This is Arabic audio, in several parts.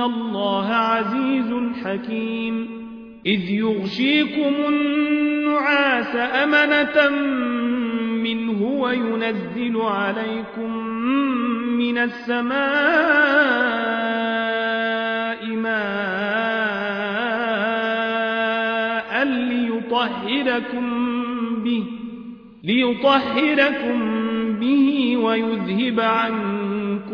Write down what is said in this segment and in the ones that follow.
الله عزيز حكيم إذ يغشيكم النعاس أمنة منه وينزل عليكم من السماء ماء ليطهركم به ليطهركم به ويذهب عنكم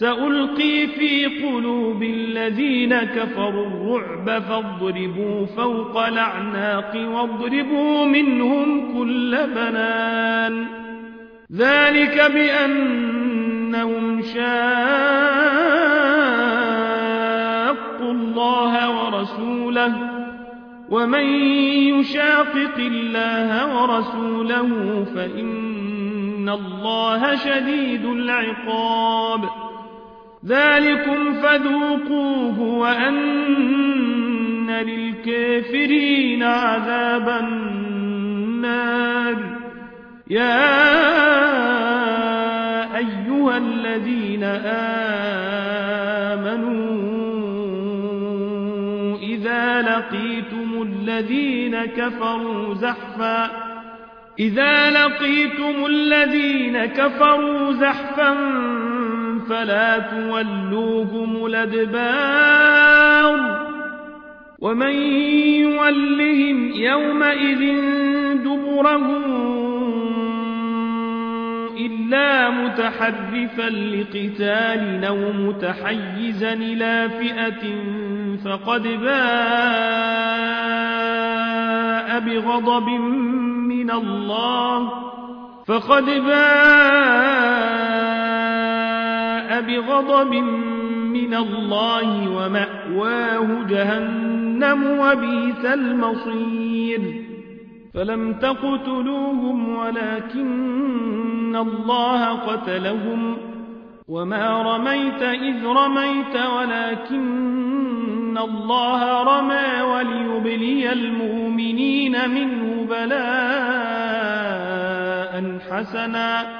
سألقي في قلوب الذين كفروا الرعب فاضربوا فوق الأعناق واضربوا منهم كل بنان. ذلك بأنهم شاقوا الله ورسوله ومن يشاقق الله ورسوله فإن الله شديد العقاب. ذلكم فذوقوه وأن للكافرين عذاب النار. يا أيها الذين آمنوا إذا لقيتم الذين كفروا زحفا إذا لقيتم الذين كفروا زحفا فلا تولوهم الأدبار. ومن يولهم يومئذ دبره إلا متحرفا لقتال أو متحيزا إلى فئة فقد باء بغضب من الله فقد باء بغضب من الله ومأواه جهنم وبيث المصير. فلم تقتلوهم ولكن الله قتلهم. وما رميت إذ رميت ولكن الله رمى وليبلي المؤمنين منه بلاء حسنا.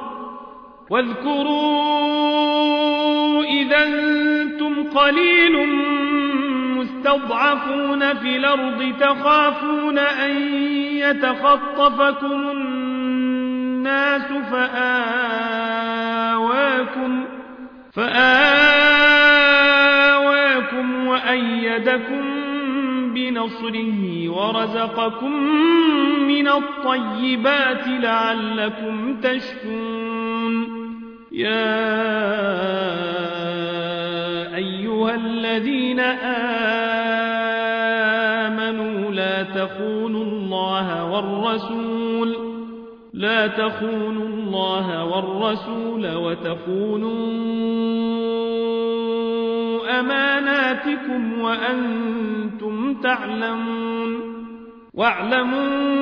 واذكروا إذا أنتم قليل مستضعفون في الأرض تخافون أن يتخطفكم الناس فآواكم فآواكم وأيدكم بنصره ورزقكم من الطيبات لعلكم تشكون يا أيها الذين آمنوا لا تخونوا الله والرسول لا تخونوا الله والرسول وتخونوا أماناتكم وأنتم تعلمون. واعلموا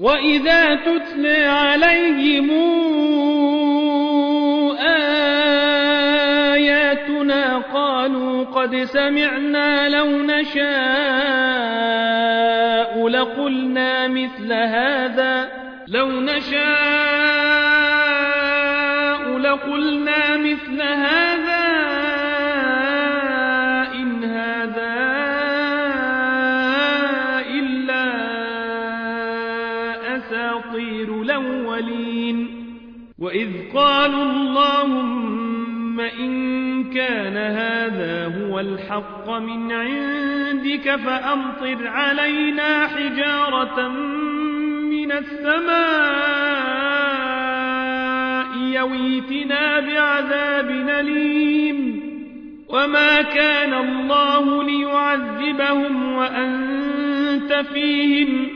وإذا تتلى عليهم آياتنا قالوا قد سمعنا لو نشاء لقلنا مثل هذا لو نشاء لقلنا مثل هذا أساطير الأولين. وإذ قالوا اللهم إن كان هذا هو الحق من عندك فأمطر علينا حجارة من السماء يويتنا بعذاب أليم. وما كان الله ليعذبهم وأنت فيهم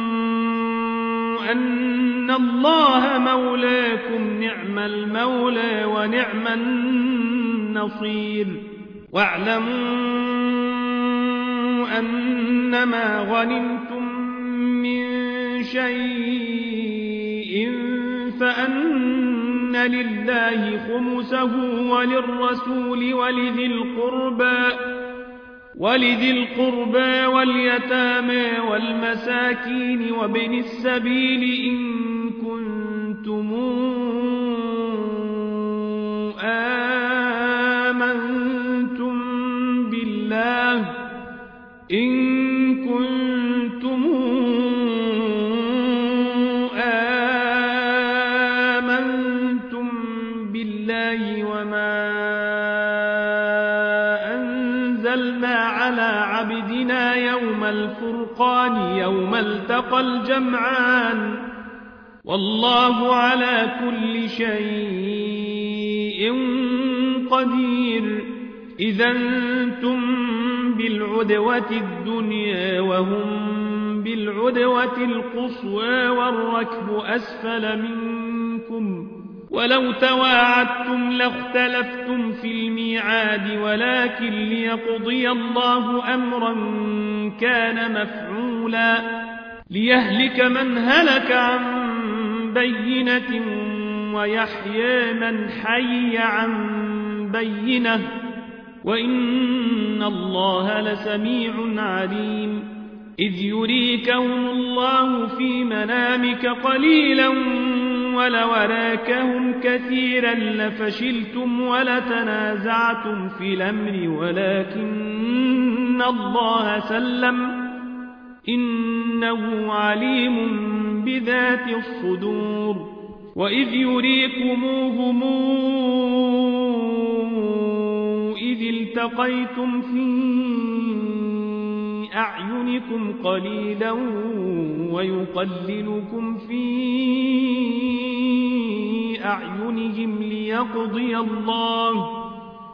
أن الله مولاكم نعم المولى ونعم النصير. واعلموا أنما غنمتم من شيء فأن لله خمسه وللرسول ولذي القربى. ولذي القربى واليتامى والمساكين وابن السبيل إن كنتم آمنتم بالله إن الفرقان يوم التقى الجمعان والله على كل شيء قدير. إذا أنتم بالعدوة الدنيا وهم بالعدوة القصوى والركب أسفل منكم. ولو تواعدتم لاختلفتم في الميعاد ولكن ليقضي الله أمرا كان مفعولا ليهلك من هلك عن بينة ويحيى من حي عن بينة. وإن الله لسميع عليم. إذ يريكهم الله في منامك قليلا ولوراكهم كثيرا لفشلتم ولتنازعتم في الأمر ولكن الله سلم إنه عليم بذات الصدور وإذ يريكموهم إذ التقيتم في أعينكم قليلا ويقللكم في أعينهم ليقضي الله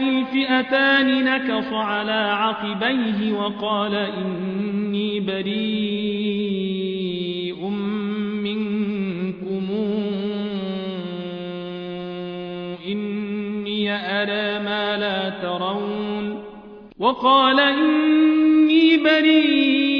تراءت الفئتان نكص على عقبيه وقال إني بريء منكم. إني أرى ما لا ترون. وقال إني بريء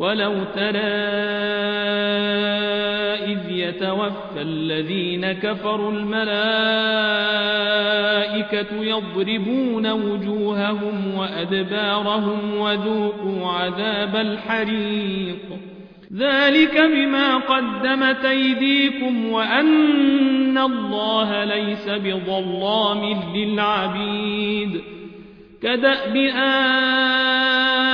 ولو ترى إذ يتوفى الذين كفروا الملائكة يضربون وجوههم وأدبارهم وذوقوا عذاب الحريق ذلك بما قدمت أيديكم وأن الله ليس بظلام للعبيد كدأب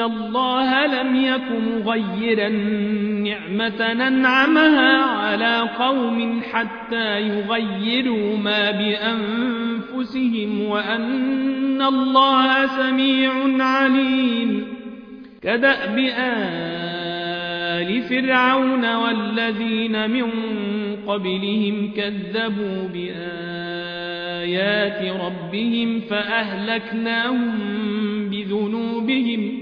الله لم يك مغيرا نعمة ننعمها على قوم حتى يغيروا ما بأنفسهم وأن الله سميع عليم كدأب آل فرعون والذين من قبلهم كذبوا بآيات ربهم فأهلكناهم بذنوبهم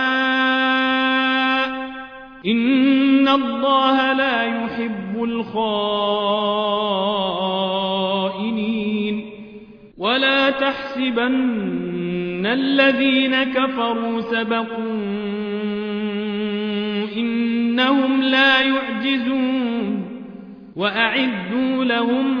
إن الله لا يحب الخائنين ولا تحسبن الذين كفروا سبقوا إنهم لا يعجزون وأعدوا لهم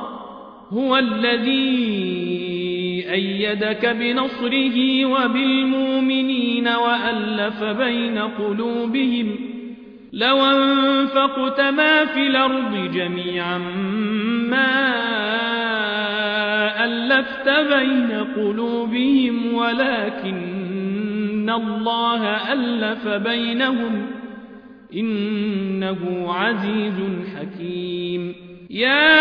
هو الذي أيدك بنصره وبالمؤمنين وألف بين قلوبهم لو أنفقت ما في الأرض جميعا ما ألفت بين قلوبهم ولكن الله ألف بينهم إنه عزيز حكيم يا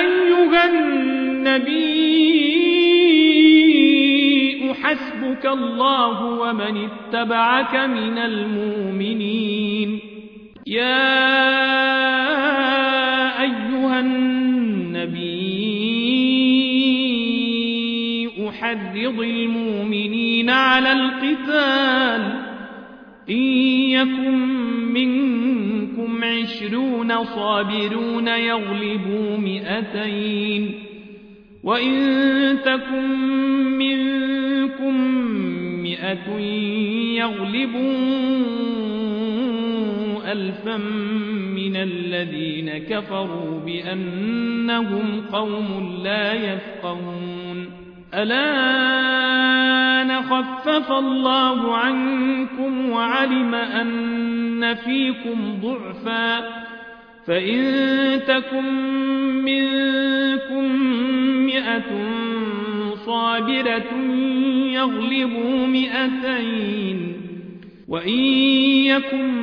أيها النبي حسبك الله ومن اتبعك من المؤمنين. يا أيها النبي أحرض المؤمنين على القتال إن يكن منكم عشرون صابرون يغلبوا مئتين. وإن تكن منكم مئة يغلبوا ألفا من الذين كفروا بأنهم قوم لا يفقهون. الآن خفف الله عنكم وعلم أن فيكم ضعفا فإن تكن منكم مئة صابرة يغلبوا مئتين وإن يكن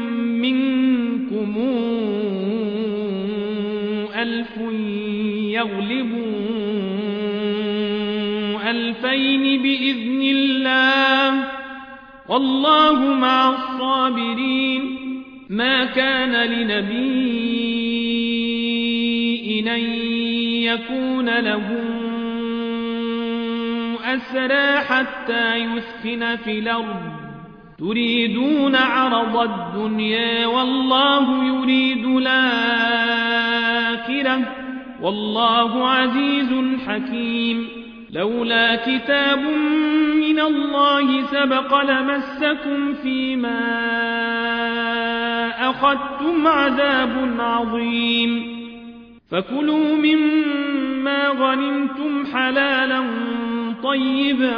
منكم ألف يغلبوا ألفين بإذن الله والله مع الصابرين ما كان لنبي أن يكون له أسرى حتى يثخن في الأرض. تريدون عرض الدنيا والله يريد الآخرة. والله عزيز حكيم. لولا كتاب من الله سبق لمسكم فيما أخذتم عذاب عظيم. فكلوا مما غنمتم حلالا طيبا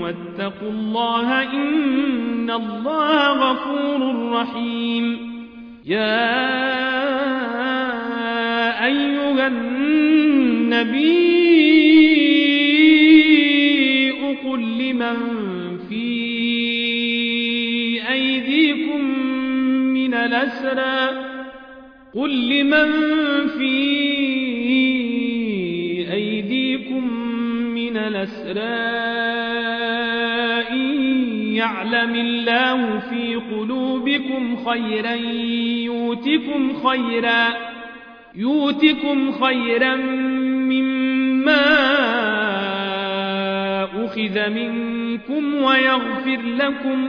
واتقوا الله إن الله غفور رحيم. يا أيها النبي الأسرى قل لمن في أيديكم من الأسرى إن يعلم الله في قلوبكم خيرا يؤتكم خيرا يؤتكم خيرا مما أخذ منكم ويغفر لكم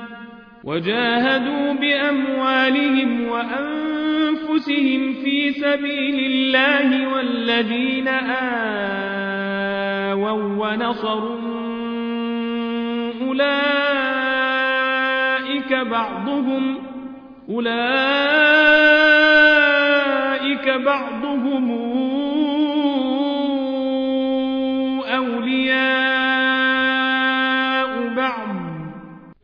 وجاهدوا بأموالهم وأنفسهم في سبيل الله والذين آووا ونصروا أولئك بعضهم أولئك بعضهم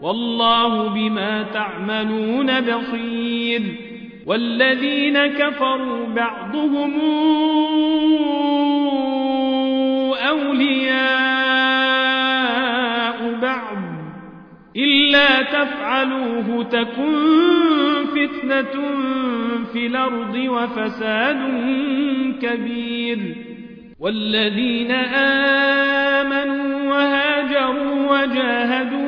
والله بما تعملون بصير والذين كفروا بعضهم أولياء بعض إلا تفعلوه تكن فتنة في الأرض وفساد كبير والذين آمنوا وهاجروا وجاهدوا